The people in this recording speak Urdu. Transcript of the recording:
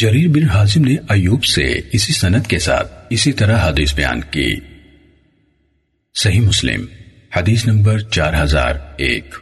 جریر بن حازم نے ایوب سے اسی سنت کے ساتھ اسی طرح حدیث بیان کی۔ صحیح مسلم، حدیث نمبر چار ہزار ایک۔